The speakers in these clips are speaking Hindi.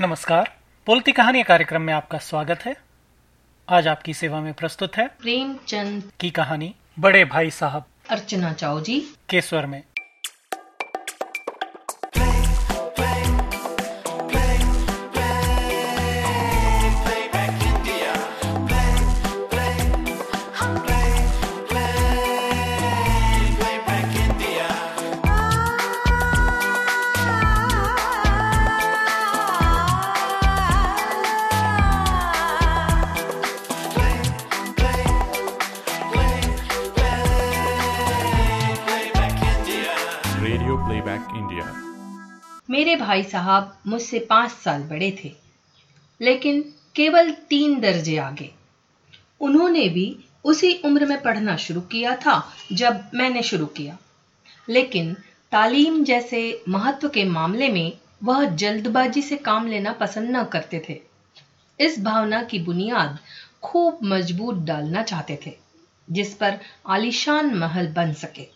नमस्कार। बोलती कहानी कार्यक्रम में आपका स्वागत है। आज आपकी सेवा में प्रस्तुत है प्रेमचंद की कहानी बड़े भाई साहब अर्चना चाओ जी के स्वर में। भाई साहब मुझसे पाँच साल बड़े थे, लेकिन केवल तीन दर्जे आगे। उन्होंने भी उसी उम्र में पढ़ना शुरू किया था जब मैंने शुरू किया। लेकिन तालीम जैसे महत्व के मामले में वह जल्दबाजी से काम लेना पसंद न करते थे। इस भावना की बुनियाद खूब मज़बूत डालना चाहते थे, जिस पर आलीशान महल बन सके।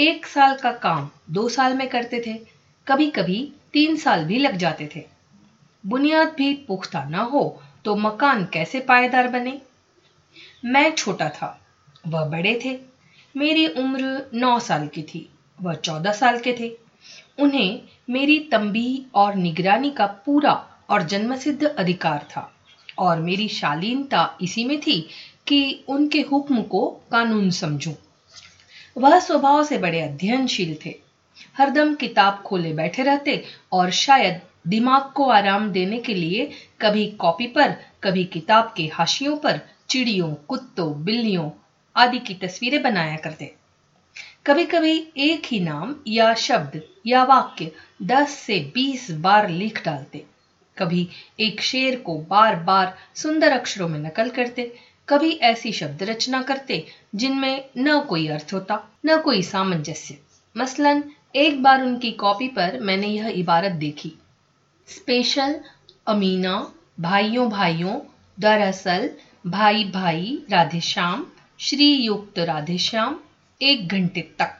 एक साल का काम दो साल में करते थे कभी कभी तीन साल भी लग जाते थे। बुनियाद भी पुख्ता न हो तो मकान कैसे पायेदार बने? मैं छोटा था, वह बड़े थे। मेरी उम्र नौ साल की थी, वह चौदह साल के थे। उन्हें मेरी तंबी और निगरानी का पूरा और जन्मसिद्ध अधिकार था और मेरी शालीनता इसी में थी कि उनके हुक्म को कानून समझूं। वह स्वभाव से बड़े अध्ययनशील थे हरदम किताब खोले बैठे रहते और शायद दिमाग को आराम देने के लिए कभी कॉपी पर, कभी किताब के हाशियों पर चिड़ियों, कुत्तों, बिल्लियों आदि की तस्वीरें बनाया करते। कभी कभी एक ही नाम या शब्द या वाक्य दस से बीस बार लिख डालते। कभी एक शेर को बार बार सुंदर अक्षरों में नकल करते। कभी ऐसी शब्द रचना करते जिनमें न कोई अर्थ होता, न कोई सामंजस्य। मसलन एक बार उनकी कॉपी पर मैंने यह इबारत देखी। स्पेशल अमीना, भाइयों भाइयों, दरअसल भाई भाई राधेश्याम श्री युक्त राधेश्याम, एक घंटे तक।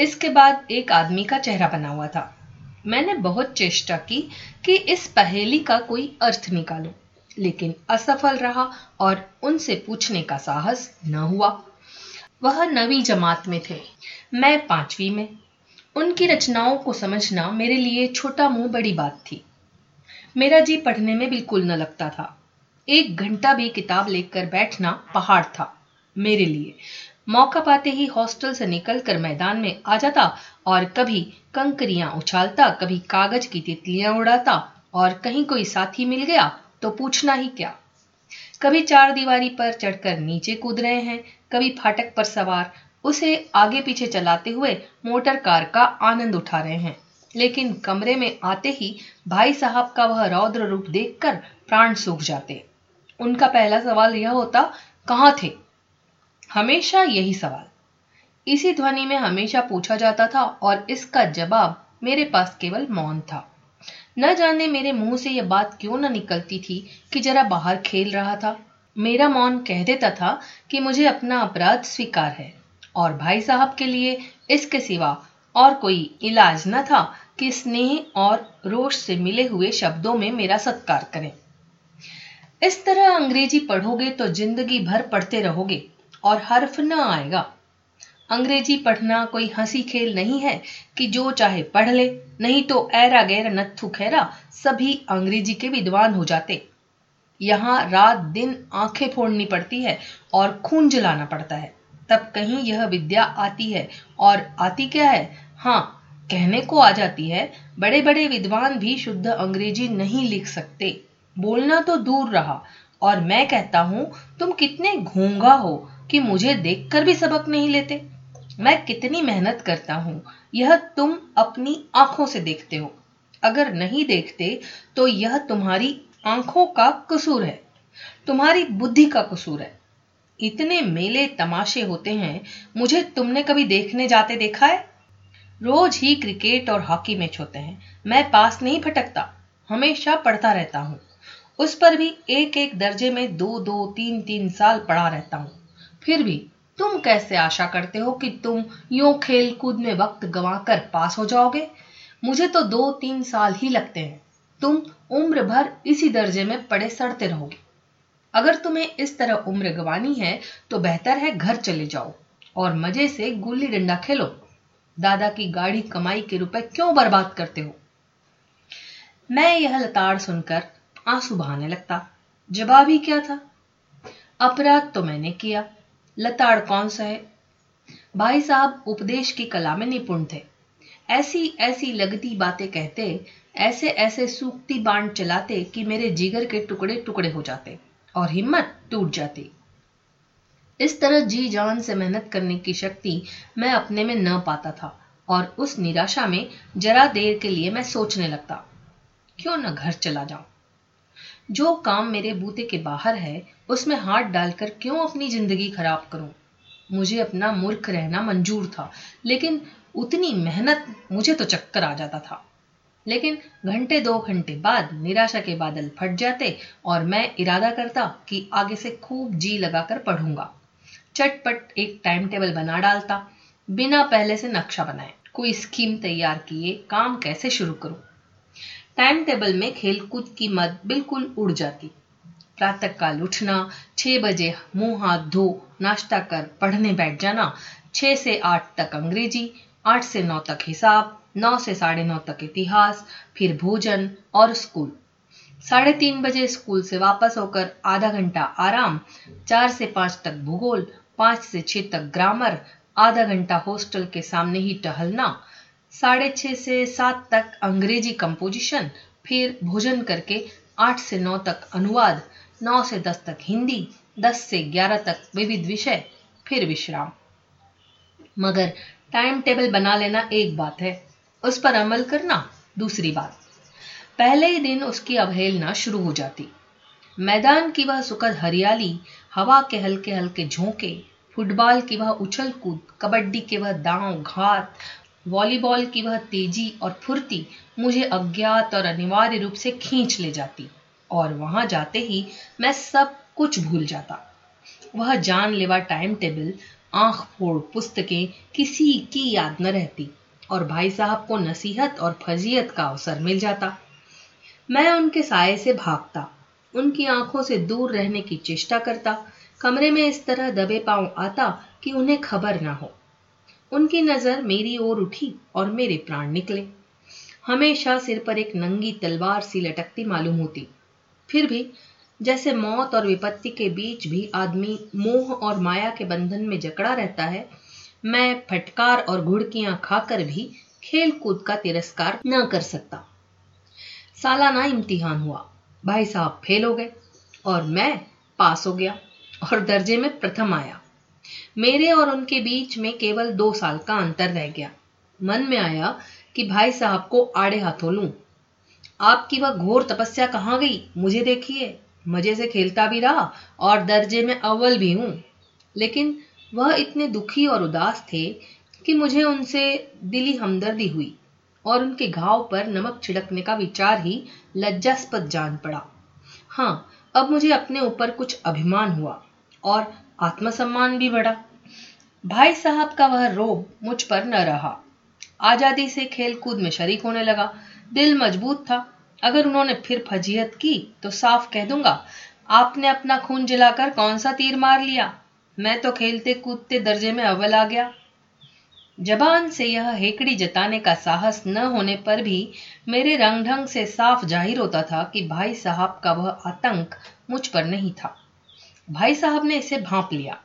इसके बाद एक आदमी का चेहरा बना हुआ था। मैंने बहुत चेष्टा की कि इस पहेली का कोई अर्थ निकालो, लेकिन असफल रहा और उनसे पूछने का साहस न हुआ। वह नवी जमात में थे। मैं पांचवी में। उनकी रचनाओं को समझना मेरे लिए छोटा मुँह बड़ी बात थी। मेरा जी पढ़ने में बिल्कुल न लगता था। एक घंटा भी किताब लेकर बैठना पहाड़ था मेरे लिए। मौका पाते ही हॉस्टल से निकलकर मैदान में आ जाता और कभी कंकरियाँ उछालता, कभी कागज़ की तितलियाँ उड़ाता और कहीं कोई साथी मिल गया तो पूछना ही क्या। कभी चार दीवारी पर चढ़कर नीचे कूद रहे हैं, कभी फाटक पर सवार उसे आगे पीछे चलाते हुए मोटर कार का आनंद उठा रहे हैं। लेकिन कमरे में आते ही भाई साहब का वह रौद्र रूप देखकर प्राण सूख जाते। उनका पहला सवाल यह होता, कहाँ थे? हमेशा यही सवाल। इसी ध्वनि में हमेशा पूछा जाता था और इसका जवाब मेरे पास केवल मौन था। न जाने मेरे मुँह से यह बात क्यों न निकलती थी कि जरा बाहर खेल रहा था। मेरा मौन कह देता था कि मुझे अपना अपराध स्वीकार है। और भाई साहब के लिए इसके सिवा और कोई इलाज न था कि स्नेह और रोष से मिले हुए शब्दों में मेरा सत्कार करें। इस तरह अंग्रेज़ी पढ़ोगे तो ज़िंदगी भर पढ़ते रहोगे और हर्फ न आएगा। अंग्रेज़ी पढ़ना कोई हँसी खेल नहीं है कि जो चाहे पढ़ ले, नहीं तो ऐरा गैर नत्थु खैरा सभी अंग्रेज़ी के विद्वान हो जाते। यहाँ रात दिन आँखें फोड़नी पड़ती है और खून जलाना पड़ता है। तब कहीं यह विद्या आती है। और आती क्या है? हाँ कहने को आ जाती है बड़े बड़े विद्वान भी शुद्ध अंग्रेज़ी नहीं लिख सकते। बोलना तो दूर रहा, और मैं कहता हूँ, तुम कितने घूँगा हो कि मुझे देखकर भी सबक नहीं लेते। मैं कितनी मेहनत करता हूँ, यह तुम अपनी आँखों से देखते हो। अगर नहीं देखते तो यह तुम्हारी आँखों का कसूर है। तुम्हारी बुद्धि का कसूर है। इतने मेले तमाशे होते हैं, मुझे तुमने कभी देखने जाते देखा है? रोज ही क्रिकेट और हॉकी मैच होते हैं, मैं पास नहीं भटकता, हमेशा पढ़ता रहता हूँ। उस पर भी एक एक दर्जे में दो दो, तीन तीन साल पढ़ा रहता हूँ। फिर भी तुम कैसे आशा करते हो कि तुम यूँ खेल कूद में वक्त गंवाकर पास हो जाओगे? मुझे तो दो, तीन साल ही लगते हैं। तुम उम्र भर इसी दर्जे में पड़े सड़ते रहोगे। अगर तुम्हें इस तरह उम्र गवानी है तो बेहतर है घर चले जाओ और मज़े से गुल्ली डंडा खेलो। दादा की गाड़ी कमाई के रुपए क्यों बर्बाद करते हो? मैं यह लताड़ सुनकर आँसू बहाने लगता। जवाब ही क्या था? अपराध तो मैंने किया। लताड़ कौन सा है? भाई साहब उपदेश की कला में निपुण थे। ऐसी ऐसी लगती बातें कहते, ऐसे ऐसे सूखती बाण चलाते कि मेरे जिगर के टुकड़े टुकड़े हो जाते। और हिम्मत टूट जाती। इस तरह जी जान से मेहनत करने की शक्ति मैं अपने में न पाता था और उस निराशा में जरा देर के लिए मैं सोचने लगता, क्यों न घर चला जाऊँ? जो काम मेरे बूते के बाहर है, उसमें हाथ डालकर क्यों अपनी ज़िंदगी खराब करूँ? मुझे अपना मूर्ख रहना मंजूर था, लेकिन उतनी मेहनत मुझे तो चक्कर आ जाता था। लेकिन घंटे दो घंटे बाद निराशा के बादल फट जाते और मैं इरादा करता कि आगे से खूब जी लगाकर पढ़ूँगा। चटपट एक टाइम टेबल बना डालता। बिना पहले से नक्शा बनाए, कोई स्कीम तैयार किए, काम कैसे शुरू करूँ? टाइम टेबल में खेलकूद की मद बिल्कुल उड़ जाती। प्रातः काल उठना, छह बजे मुँह हाथ धो, नाश्ता कर, पढ़ने बैठ जाना, छह से आठ तक अंग्रेज़ी, आठ से नौ तक हिसाब नौ से साढ़े नौ तक इतिहास, फिर भोजन और स्कूल। साढ़े तीन बजे स्कूल से वापस होकर आधा घंटा आराम, चार से पाँच तक भूगोल, पाँच से छह तक ग्रामर, आधा घंटा हॉस्टल के सामने ही टहलना, साढ़े छह से सात तक अंग्रेज़ी कंपोजिशन फिर भोजन करके आठ से नौ तक अनुवाद, नौ से दस तक हिंदी, दस से ग्यारह तक विविध विषय, फिर विश्राम। मगर टाइम टेबल बना लेना एक बात है। उस पर अमल करना दूसरी बात। पहले ही दिन उसकी अवहेलना शुरू हो जाती। मैदान की वह सुखद हरियाली, हवा के हल्के हल्के झोंके, फुटबॉल की वह उछल कूद, कबड्डी के वह दांव, घात, वॉलीबॉल की वह तेज़ी और फुर्ती मुझे अज्ञात और अनिवार्य रूप से खींच ले जाती और वहाँ जाते ही मैं सब कुछ भूल जाता। वह जानलेवा टाइम टेबल, आँख फोड़ पुस्तकें किसी की याद न रहती। और भाई साहब को नसीहत और फजीयत का अवसर मिल जाता। मैं उनके साय से भागता, उनकी आँखों से दूर रहने की चेष्टा करता, कमरे में इस तरह दबे पाँव आता कि उन्हें खबर ना हो। उनकी नज़र मेरी ओर उठी और मेरे प्राण निकले। हमेशा सिर पर एक नंगी तलवार सी लटकती मालूम होती। फिर भी जैसे मौत और विपत्ति के बीच भी आदमी मोह और माया के बंधन में जकड़ा रहता है मैं फटकार और घुड़कियाँ खाकर भी खेल कूद का तिरस्कार न कर सकता। सालाना इम्तिहान हुआ। भाई साहब फेल हो गए और मैं पास हो गया और दर्जे में प्रथम आया। मेरे और उनके बीच में केवल दो साल का अंतर रह गया। मन में आया कि भाई साहब को आड़े हाथों लूँ। आपकी वह घोर तपस्या कहाँ गई? मुझे देखिए। मज़े से खेलता भी रहा और दर्जे में अव्वल भी हूँ। लेकिन वह इतने दुखी और उदास थे कि मुझे उनसे दिली हमदर्दी हुई और उनके घाव पर नमक छिड़कने का विचार ही लज्जास्पद जान पड़ा। हाँ अब मुझे अपने ऊपर कुछ अभिमान हुआ और आत्मसम्मान भी बढ़ा। भाई साहब का वह रोब मुझ पर न रहा। आज़ादी से खेल कूद में शरीक होने लगा। दिल मज़बूत था। अगर उन्होंने फिर फजीहत की तो साफ़ कह दूँगा, आपने अपना खून जलाकर कौन सा तीर मार लिया? मैं तो खेलते कूदते दर्जे में अव्वल आ गया। जबान से यह हेकड़ी जताने का साहस न होने पर भी मेरे रंग ढंग से साफ़ ज़ाहिर होता था कि भाई साहब का वह आतंक मुझ पर नहीं था। भाई साहब ने इसे भांप लिया।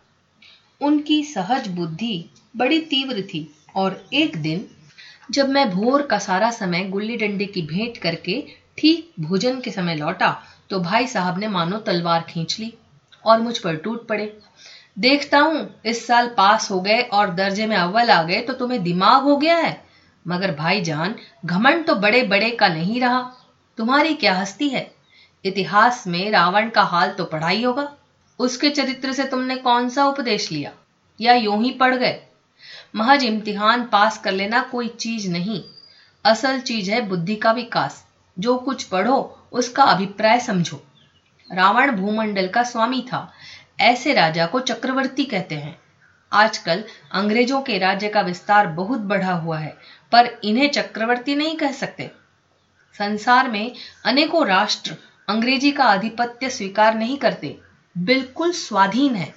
उनकी सहज बुद्धि बड़ी तीव्र थी और एक दिन जब मैं भोर का सारा समय गुल्ली डंडे की भेंट करके ठीक भोजन के समय लौटा तो भाई साहब ने मानो तलवार खींच ली और मुझ पर टूट पड़े। देखता हूँ, इस साल पास हो गए और दर्जे में अव्वल आ गए तो तुम्हें दिमाग हो गया है। मगर भाईजान, घमंड तो बड़े बड़े का नहीं रहा। तुम्हारी क्या हस्ती है? इतिहास में रावण का हाल तो पढ़ा ही होगा। उसके चरित्र से तुमने कौन सा उपदेश लिया? या यूँ ही पढ़ गए? महज इम्तिहान पास कर लेना कोई चीज़ नहीं। असल चीज़ है बुद्धि का विकास। जो कुछ पढ़ो, उसका अभिप्राय समझो। रावण भूमंडल का स्वामी था। ऐसे राजा को चक्रवर्ती कहते हैं। आजकल अंग्रेज़ों के राज्य का विस्तार बहुत बढ़ा हुआ है, पर इन्हें चक्रवर्ती नहीं कह सकते। संसार में अनेकों राष्ट्र अंग्रेज़ी का आधिपत्य स्वीकार नहीं करते, बिल्कुल स्वाधीन है।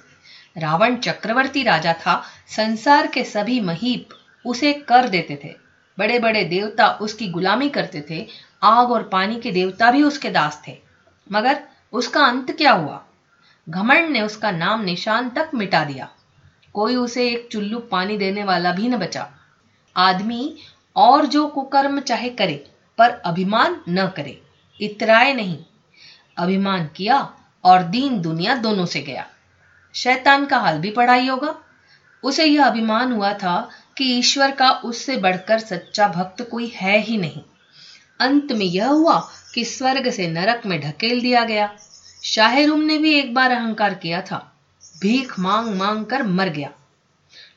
रावण चक्रवर्ती राजा था, संसार के सभी महीप उसे कर देते थे। बड़े बड़े देवता उसकी गुलामी करते थे, आग और पानी के देवता भी उसके दास थे। मगर उसका अंत क्या हुआ? घमंड ने उसका नाम निशान तक मिटा दिया। कोई उसे एक चुल्लू पानी देने वाला भी न बचा। आदमी और जो कुकर्म चाहे करे, पर अभिमान न करे। इतराए नहीं। अभिमान किया और दीन दुनिया दोनों से गया। शैतान का हाल भी पढ़ाई होगा। उसे यह अभिमान हुआ था कि ईश्वर का उससे बढ़कर सच्चा भक्त कोई है ही नहीं। अंत में यह हुआ कि स्वर्ग से नरक में ढकेल दिया गया। शाहरुम ने भी एक बार अहंकार किया था। भीख मांग मांग कर मर गया।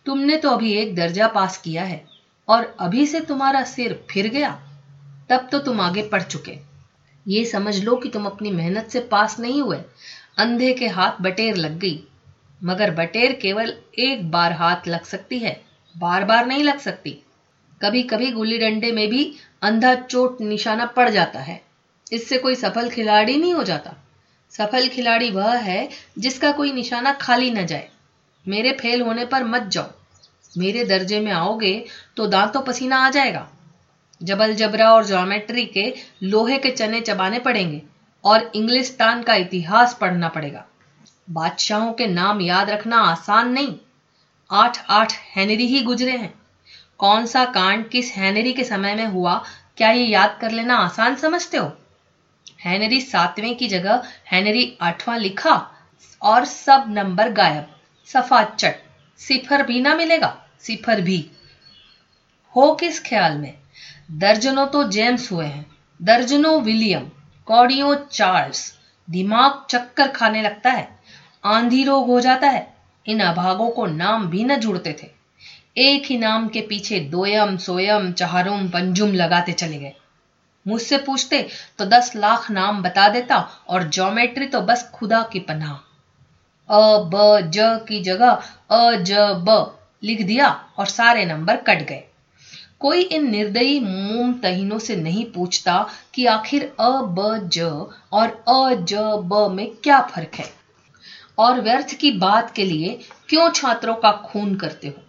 तुमने तो अभी एक दर्जा पास किया है और अभी से तुम्हारा सिर फिर गया, तब तो तुम आगे पढ़ चुके। ये समझ लो कि तुम अपनी मेहनत से पास नहीं हुए। अंधे के हाथ बटेर लग गई, मगर बटेर केवल एक बार हाथ लग सकती है बार बार नहीं लग सकती। कभी कभी गुल्ली डंडे में भी अंधा चोट निशाना पड़ जाता है। इससे कोई सफल खिलाड़ी नहीं हो जाता। सफल खिलाड़ी वह है जिसका कोई निशाना खाली न जाए। मेरे फेल होने पर मत जाओ। मेरे दर्जे में आओगे तो दांतों पसीना आ जाएगा। जबल जबरा और ज्योमेट्री के लोहे के चने चबाने पड़ेंगे और इंग्लिस्तान का इतिहास पढ़ना पड़ेगा। बादशाहों के नाम याद रखना आसान नहीं। आठ आठ हैनरी ही गुजरे हैं। कौन सा कांड किस हैनरी के समय में हुआ, क्या ये याद कर लेना आसान समझते हो? हैनरी सातवें की जगह हैनरी आठवां लिखा और सब नंबर गायब। सफ़ा चट। सिफर भी ना मिलेगा? सिफर भी। हो किस ख्याल में? दर्जनों तो जेम्स हुए हैं। दर्जनों विलियम, कौड़ियों चार्ल्स। दिमाग चक्कर खाने लगता है। आंधी रोग हो जाता है। इन अभागों को नाम भी न जुड़ते थे। एक ही नाम के पीछे दोयम, सोयम चहारुम पंजुम लगाते चले गए। मुझसे पूछते तो दस लाख नाम बता देता और ज्योमेट्री तो बस खुदा की पनाह। अ, ब, ज की जगह अ, ज, ब लिख दिया और सारे नंबर कट गए। कोई इन निर्दयी मोम तहीनों से नहीं पूछता कि आखिर अ, ब, ज और अ, ज, ब में क्या फ़र्क है। और व्यर्थ की बात के लिए क्यों छात्रों का खून करते हो?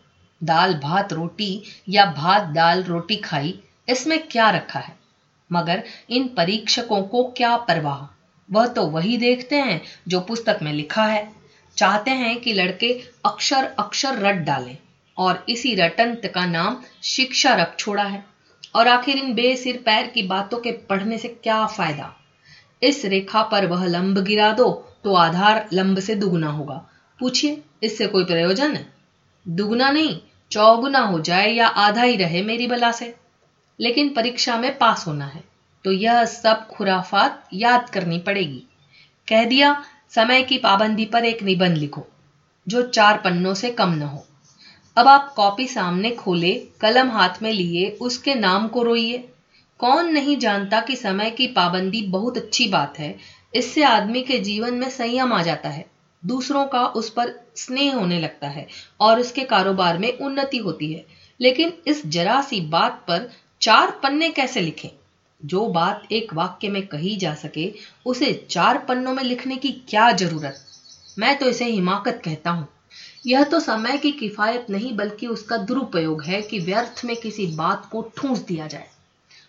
दाल भात रोटी या भात दाल रोटी खाई, इसमें क्या रखा है? मगर इन परीक्षकों को क्या परवाह? वह तो वही देखते हैं जो पुस्तक में लिखा है। चाहते हैं कि लड़के अक्षर अक्षर रट डालें और इसी रटंत का नाम शिक्षा रख छोड़ा है। और आखिर इन बेसिर पैर की बातों के पढ़ने से क्या फ़ायदा? इस रेखा पर वह लंब गिरा दो तो आधार लंब से दुगुना होगा। पूछिए, इससे कोई प्रयोजन? है दुगुना नहीं, चौगुना हो जाए या आधा ही रहे मेरी बला से। लेकिन परीक्षा में पास होना है। तो यह सब खुराफात याद करनी पड़ेगी। कह दिया, समय की पाबंदी पर एक निबंध लिखो, जो चार पन्नों से कम न हो। अब आप कॉपी सामने खोले, कलम हाथ में लिए, उसके नाम को रोइए। कौन नहीं जानता कि समय की पाबंदी बहुत अच्छी बात है, इससे आदमी के जीवन में संयम आ जाता है। दूसरों का उस पर स्नेह होने लगता है, और उसके कारोबार में उन्नति होती है। लेकिन इस जरा सी बात पर चार पन्ने कैसे लिखें? जो बात एक वाक्य में कही जा सके, उसे चार पन्नों में लिखने की क्या ज़रूरत? मैं तो इसे हिमाकत कहता हूँ। यह तो समय की किफायत नहीं, बल्कि उसका दुरुपयोग है कि व्यर्थ में किसी बात को ठूंस दिया जाए।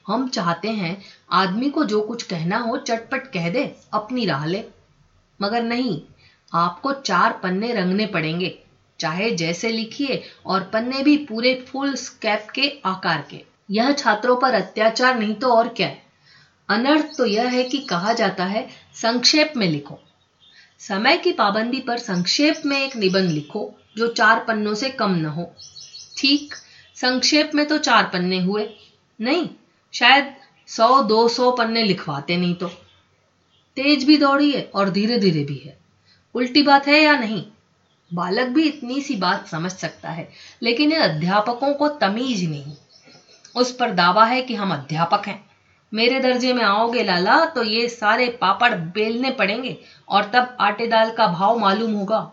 हम चाहते हैं आदमी को जो कुछ कहना हो, चटपट कह दे, अपनी राह ले। मगर नहीं, आपको चार पन्ने रंगने पड़ेंगे, चाहे जैसे लिखिए, और पन्ने भी पूरे फुल स्कैप के आकार के। यह छात्रों पर अत्याचार नहीं तो और क्या? अनर्थ तो यह है कि कहा जाता है, संक्षेप में लिखो। समय की पाबंदी पर संक्षेप में एक निबंध लिखो, जो चार पन्नों से कम न हो। ठीक, संक्षेप में तो चार पन्ने हुए। नहीं, शायद सौ, दो सौ पन्ने लिखवाते नहीं तो। तेज भी दौड़ी है और धीरे धीरे भी है। उल्टी बात है या नहीं? बालक भी इतनी सी बात समझ सकता है, लेकिन इन अध्यापकों को तमीज नहीं। उस पर दावा है कि हम अध्यापक हैं। मेरे दर्जे में आओगे लाला तो ये सारे पापड़ बेलने पड़ेंगे और तब आटे दाल का भाव मालूम होगा।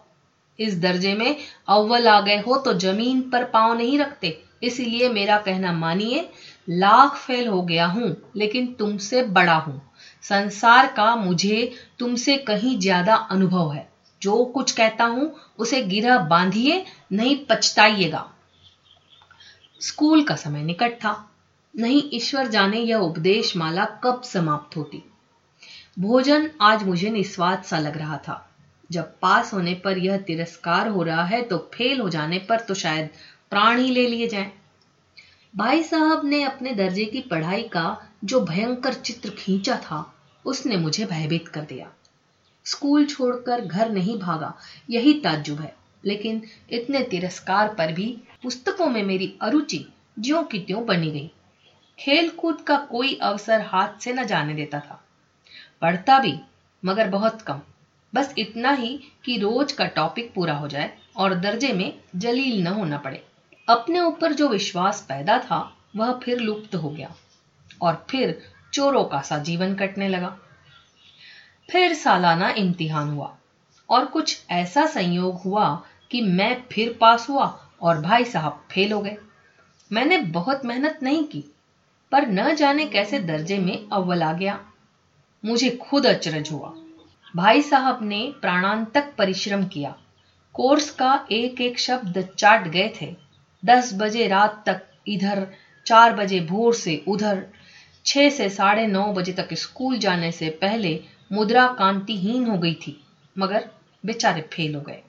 इस दर्जे में अव्वल आ गए हो तो ज़मीन पर पाँव नहीं रखते, इसलिए मेरा कहना मानिए, लाख फेल हो गया हूँ, लेकिन तुमसे बड़ा हूँ। संसार का मुझे तुमसे कहीं ज़्यादा अनुभव है। जो कुछ कहता हूँ, उसे गिरह बांधिए, नहीं पछताइएगा। स्कूल का समय निकट था नहीं, ईश्वर जाने यह उपदेश माला कब समाप्त होती। भोजन आज मुझे निस्वाद सा लग रहा था। जब पास होने पर यह तिरस्कार हो रहा है तो फेल हो जाने पर तो शायद प्राण ही ले लिए जाएँ। भाई साहब ने अपने दर्जे की पढ़ाई का जो भयंकर चित्र खींचा था, उसने मुझे भयभीत कर दिया। स्कूल छोड़कर घर नहीं भागा, यही ताज्जुब है। लेकिन इतने तिरस्कार पर भी पुस्तकों में मेरी अरुचि ज्यो की त्यों बनी गई। खेल कूद का कोई अवसर हाथ से न जाने देता था। पढ़ता भी, मगर बहुत कम। बस इतना ही कि रोज का टॉपिक पूरा हो जाए और दर्जे में जलील न होना पड़े। अपने ऊपर जो विश्वास पैदा था, वह फिर लुप्त हो गया और फिर चोरों का सा जीवन कटने लगा। फिर सालाना इम्तिहान हुआ और कुछ ऐसा संयोग हुआ कि मैं फिर पास हुआ और भाई साहब फेल हो गए। मैंने बहुत मेहनत नहीं की, पर न जाने कैसे दर्जे में अव्वल आ गया। मुझे खुद अचरज हुआ। भाई साहब ने प्राणांतक परिश्रम किया। कोर्स का एक एक शब्द चाट गए थे। दस बजे रात तक इधर, चार बजे भोर से उधर, छह से साढ़े नौ बजे तक स्कूल जाने से पहले मुद्रा कांतिहीन हो गई थी, मगर बेचारे फेल हो गए।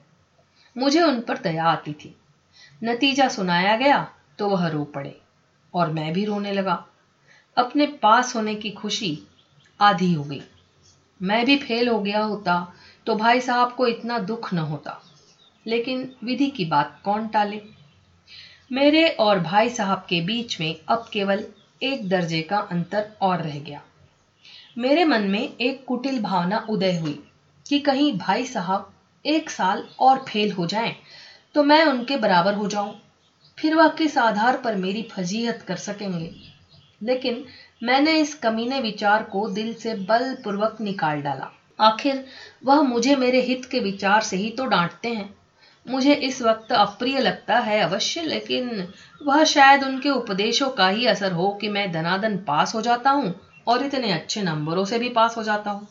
मुझे उन पर दया आती थी। नतीजा सुनाया गया तो वह रो पड़े और मैं भी रोने लगा। अपने पास होने की खुशी आधी हो गई। मैं भी फेल हो गया होता तो भाई साहब को इतना दुख न होता, लेकिन विधि की बात कौन टाले? मेरे और भाई साहब के बीच में अब केवल एक दर्जे का अंतर और रह गया। मेरे मन में एक कुटिल भावना उदय हुई कि कहीं भाई साहब एक साल और फेल हो जाएँ तो मैं उनके बराबर हो जाऊँ। फिर वह किस आधार पर मेरी फजीहत कर सकेंगे। लेकिन मैंने इस कमीने विचार को दिल से बलपूर्वक निकाल डाला। आखिर वह मुझे मेरे हित के विचार से ही तो डांटते हैं। मुझे इस वक्त अप्रिय लगता है अवश्य, लेकिन वह शायद उनके उपदेशों का ही असर हो कि मैं धनादन पास हो जाता हूँ और इतने अच्छे नंबरों से भी पास हो जाता हूँ।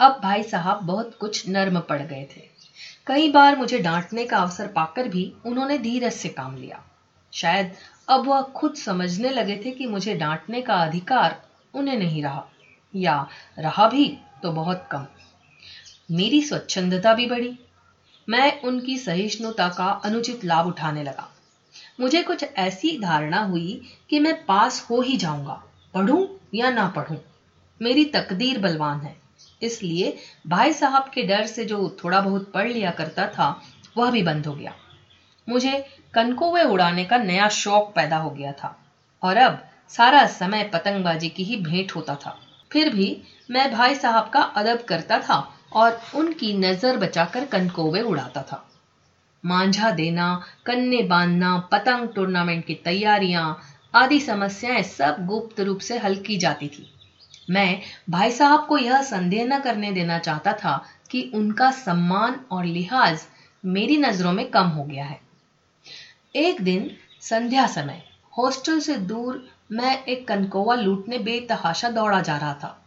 अब भाई साहब बहुत कुछ नर्म पड़ गए थे। कई बार मुझे डांटने का अवसर पाकर भी उन्होंने धीरज से काम लिया। शायद अब वह खुद समझने लगे थे कि मुझे डांटने का अधिकार उन्हें नहीं रहा, या रहा भी तो बहुत कम। मेरी स्वच्छंदता भी बढ़ी। मैं उनकी सहिष्णुता का अनुचित लाभ उठाने लगा। मुझे कुछ ऐसी धारणा हुई कि मैं पास हो ही जाऊँगा, पढ़ूं या ना पढ़ूं। मेरी तकदीर बलवान है। इसलिए भाई साहब के डर से जो थोड़ा बहुत पढ़ लिया करता था, वह भी बंद हो गया। मुझे कनकोवे उड़ाने का नया शौक पैदा हो गया था और अब सारा समय पतंगबाजी की ही भेंट होता था। फिर भी मैं भाई साहब का अदब करता था और उनकी नज़र बचाकर कनकोवे उड़ाता था। मांझा देना, कन्ने बांधना, पतंग टूर्नामेंट की तैयारियाँ, आदि समस्याएँ सब गुप्त रूप से हल की जाती थी। मैं भाई साहब को यह संदेह न करने देना चाहता था कि उनका सम्मान और लिहाज मेरी नज़रों में कम हो गया है। एक दिन संध्या समय, हॉस्टल से दूर मैं एक कनकोवा लूटने बेतहाशा दौड़ा जा रहा था।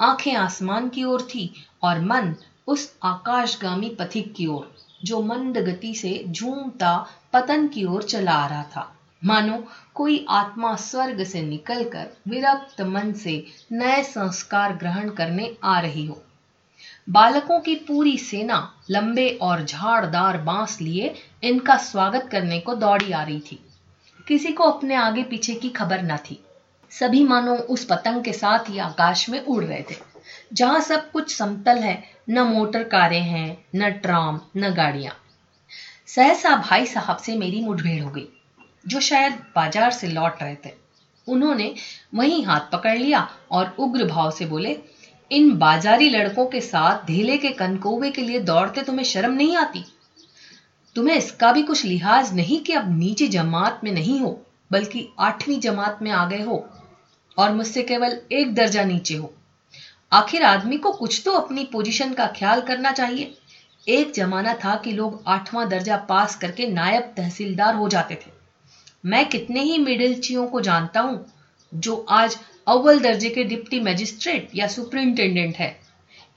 आँखें आसमान की ओर थी और मन उस आकाशगामी पथिक की ओर, जो मंद गति से झूमता पतन की ओर चला आ रहा था। मानो, कोई आत्मा स्वर्ग से निकलकर विरक्त मन से नए संस्कार ग्रहण करने आ रही हो। बालकों की पूरी सेना, लंबे और झाड़दार बाँस लिए इनका स्वागत करने को दौड़ी आ रही थी। किसी को अपने आगे पीछे की खबर न थी। सभी मानो उस पतंग के साथ ही आकाश में उड़ रहे थे, जहाँ सब कुछ समतल है, न मोटर कारें हैं, न ट्राम, न गाड़ियाँ। सहसा भाई साहब से मेरी मुठभेड़ हो गई। जो शायद बाज़ार से लौट रहे थे। उन्होंने वहीं हाथ पकड़ लिया और उग्र भाव से बोले, इन बाजारी लड़कों के साथ ढीले के कनकोवे के लिए दौड़ते तुम्हें शर्म नहीं आती? तुम्हें इसका भी कुछ लिहाज नहीं कि अब नीचे जमात में नहीं हो, बल्कि आठवीं जमात में आ गए हो और मुझसे केवल एक दर्जा नीचे हो। आखिर आदमी को कुछ तो अपनी पोजीशन का ख्याल करना चाहिए। एक जमाना था कि लोग आठवां दर्जा पास करके नायब तहसीलदार हो जाते थे। मैं कितने ही मिडिलचियों को जानता हूँ, जो आज अव्वल दर्जे के डिप्टी मजिस्ट्रेट या सुपरिंटेंडेंट है,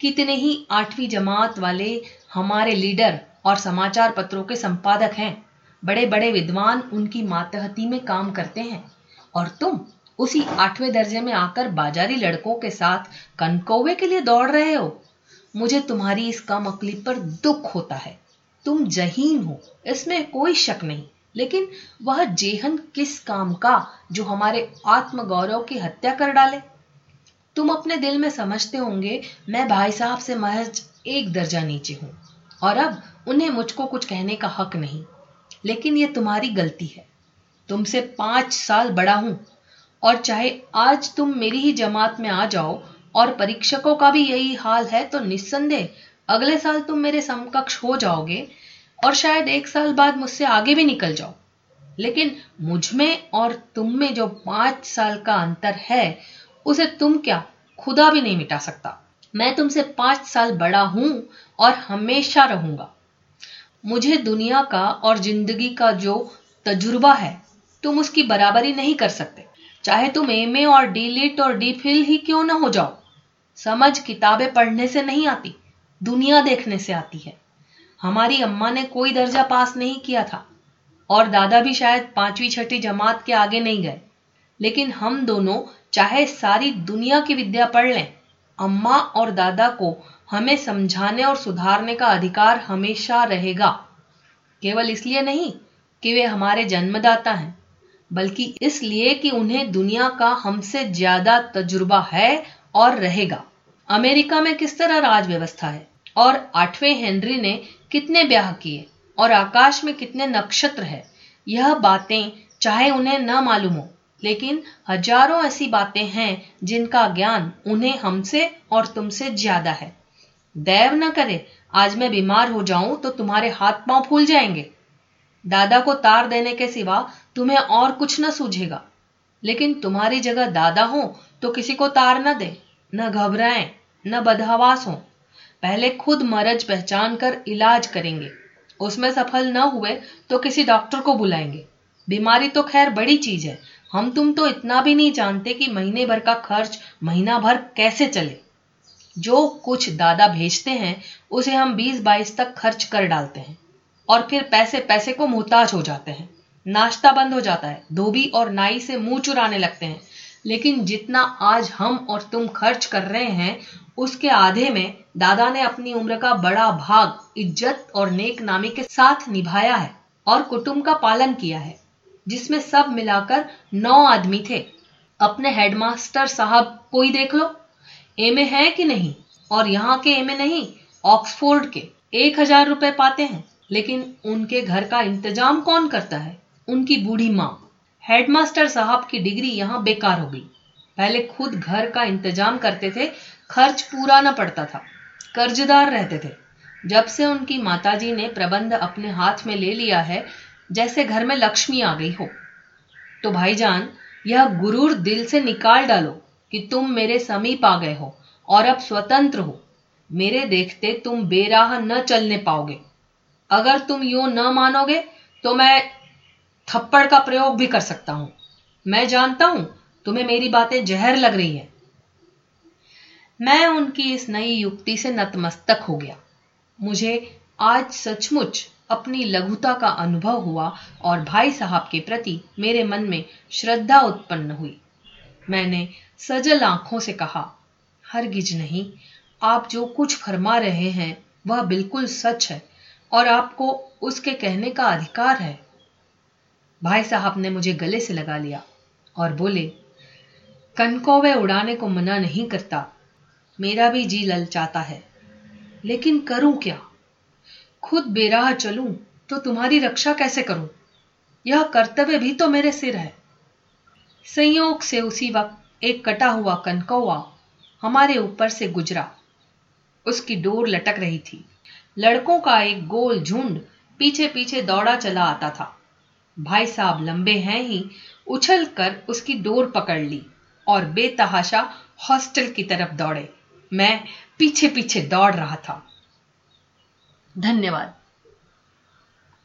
कितने ही आठवीं जमात वाले हमारे लीडर और समाचार पत्रों के संपादक हैं बड़े बड़े विद्वान उनकी मातहती में काम करते हैं, और तुम उसी आठवें दर्जे में आकर बाजारी लड़कों के साथ कनकौवे के लिए दौड़ रहे हो। मुझे तुम्हारी इस कम अकली पर दुख होता है। तुम जहीन हो, इसमें कोई शक नहीं। लेकिन वह जेहन किस काम का जो हमारे आत्मगौरव की हत्या कर डाले? तुम अपने दिल में समझते होंगे, मैं भाई साहब से महज एक दर्जा नीचे हूँ, और अब उन्हें मुझको कुछ कहने का हक नहीं। लेकिन यह तुम्हारी गलती है। तुमसे पाँच साल बड़ा हूँ, और चाहे आज तुम मेरी ही जमात में आ जाओ, और परीक्षकों का भी यही हाल है तो निस्संदेह अगले साल तुम मेरे समकक्ष हो जाओगे और शायद एक साल बाद मुझसे आगे भी निकल जाओ। लेकिन मुझमें और तुम में जो पाँच साल का अंतर है, उसे तुम क्या खुदा भी नहीं मिटा सकता। मैं तुमसे पाँच साल बड़ा हूँ और हमेशा रहूँगा। मुझे दुनिया का और ज़िंदगी का जो तजुर्बा है, तुम उसकी बराबरी नहीं कर सकते। चाहे तुम एम ए और डी लिट और डी फिल ही क्यों ना हो जाओ। समझ किताबें पढ़ने से नहीं आती, दुनिया देखने से आती है। हमारी अम्मा ने कोई दर्जा पास नहीं किया था और दादा भी शायद पांचवी छठी जमात के आगे नहीं गए। लेकिन हम दोनों चाहे सारी दुनिया की विद्या पढ़ लें, अम्मा और दादा को हमें समझाने और सुधारने का अधिकार हमेशा रहेगा। केवल इसलिए नहीं कि वे हमारे जन्मदाता हैं, बल्कि इसलिए कि उन्हें दुनिया का हमसे ज़्यादा तजुर्बा है और रहेगा। अमेरिका में किस तरह राज व्यवस्था है? और आठवें हेनरी ने कितने ब्याह किए और आकाश में कितने नक्षत्र है? यह बातें चाहे उन्हें न मालूम हो, लेकिन हज़ारों ऐसी बातें हैं जिनका ज्ञान उन्हें हमसे और तुमसे ज़्यादा है। दैव न करे, आज मैं बीमार हो जाऊँ तो तुम्हारे हाथ पाँव फूल जाएँगे। दादा को तार देने के सिवा तुम्हें और कुछ न सूझेगा। लेकिन तुम्हारी जगह दादा हो तो किसी को तार न दे, न घबराएँ, न बदहवास हो। पहले खुद मरज पहचान कर इलाज करेंगे। उसमें सफल न हुए तो किसी डॉक्टर को बुलाएँगे। बीमारी तो खैर बड़ी चीज़ है। हम तुम तो इतना भी नहीं जानते कि महीने भर का खर्च महीना भर कैसे चले। जो कुछ दादा भेजते हैं, उसे हम बीस बाईस तक खर्च कर डालते हैं। और फिर पैसे पैसे को मोहताज हो जाते हैं। नाश्ता बंद हो जाता है। धोबी और नाई से मुँह चुराने लगते हैं। लेकिन जितना आज हम और तुम खर्च कर रहे हैं, उसके आधे में दादा ने अपनी उम्र का बड़ा भाग, इज़्ज़त और नेक नामी के साथ निभाया है और कुटुंब का पालन किया है, जिसमें सब मिलाकर नौ आदमी थे। अपने हेडमास्टर साहब, कोई देख लो एमए है कि नहीं? और यहाँ के एमए नहीं ऑक्सफोर्ड के। एक हज़ार रुपए पाते हैं, लेकिन उनके घर का इंतज़ाम कौन करता है? उनकी बूढ़ी माँ। हेडमास्टर साहब की डिग्री यहाँ बेकार हो गई। पहले खुद घर का इंतज़ाम करते थे, खर्च पूरा न पड़ता था। कर्जदार रहते थे। जब से उनकी माताजी ने प्रबंध अपने हाथ में ले लिया है, जैसे घर में लक्ष्मी आ गई हो। तो भाईजान, यह गुरूर दिल से निकाल डालो कि तुम मेरे समीप आ गए हो और अब स्वतंत्र हो। मेरे देखते तुम बेराह न चलने पाओगे। अगर तुम यूँ न मानोगे तो मैं थप्पड़ का प्रयोग भी कर सकता हूँ। मैं जानता हूँ तुम्हें मेरी बातें जहर लग रही है। मैं उनकी इस नई युक्ति से नतमस्तक हो गया। मुझे आज सचमुच अपनी लघुता का अनुभव हुआ और भाई साहब के प्रति मेरे मन में श्रद्धा उत्पन्न हुई। मैंने सजल आँखों से कहा, हरगिज नहीं, आप जो कुछ फरमा रहे हैं, वह बिल्कुल सच है और आपको उसके कहने का अधिकार है। भाई साहब ने मुझे गले से लगा लिया और बोले, कनकौवे उड़ाने को मना नहीं करता मेरा भी जी ललचाता है। लेकिन करूँ क्या? खुद बेराह चलूँ तो तुम्हारी रक्षा कैसे करूँ? यह कर्तव्य भी तो मेरे सिर है। संयोग से उसी वक्त एक कटा हुआ कनकौआ हमारे ऊपर से गुजरा। उसकी डोर लटक रही थी। लड़कों का एक गोल झुंड पीछे पीछे दौड़ा चला आता था। भाई साहब लंबे हैं ही उछल कर उसकी डोर पकड़ ली और बेतहाशा हॉस्टल की तरफ़ दौड़े। मैं पीछे पीछे दौड़ रहा था। धन्यवाद।